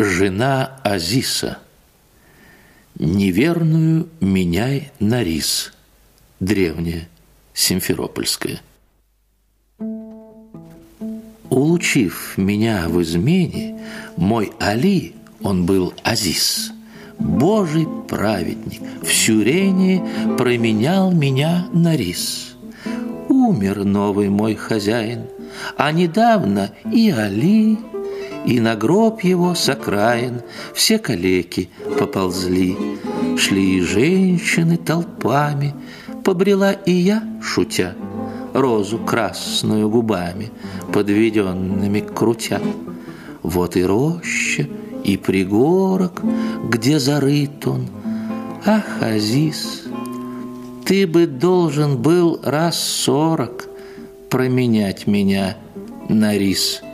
Жена Азиса. Неверную меняй на рис. Древняя, симферопольская. Улучив меня в измене, мой Али, он был Азис, Божий праведник, в сюрении променял меня на рис. Умер новый мой хозяин, а недавно и Али, и на гроб его с окраин все калеки поползли. Шли и женщины толпами, побрела и я, шутя, розу красную губами, подведенными крутя. Вот и роща, и пригорок, где зарыт он. Ах, Азиз, ты бы должен был раз сорок променять меня на рис –